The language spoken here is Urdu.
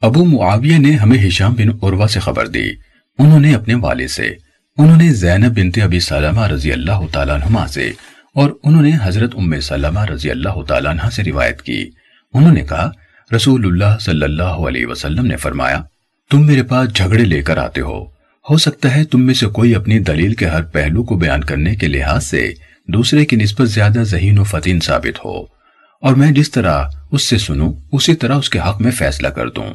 ابو معاویہ نے ہمیں ہشام بن عروہ سے خبر دی۔ انہوں نے اپنے والد سے، انہوں نے زینب بنت ابی سلمہ رضی اللہ تعالیٰ عنہ سے، اور انہوں نے حضرت ام سلمہ رضی اللہ تعالیٰ عنہ سے روایت کی۔ انہوں نے کہا، رسول اللہ صلی اللہ علیہ وسلم نے فرمایا، تم میرے پاس جھگڑے لے کر آتے ہو۔ ہو سکتا ہے تم میں سے کوئی اپنی دلیل کے ہر پہلو کو بیان کرنے کے لحاظ سے دوسرے کی نسبت زیادہ ذہین و فتین ثابت ہو۔ اور میں جس طرح اس سے سنوں، اسی طرح اس کے حق میں فیصلہ کر دوں۔